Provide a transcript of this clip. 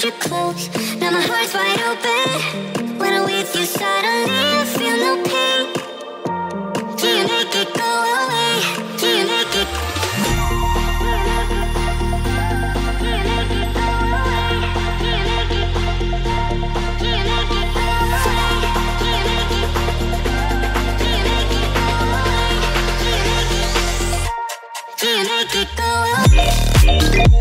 hold you close. Now my heart's wide open. When I'm with you, suddenly I feel no pain. Do you make it go away? Do you make it? Do you make it go away?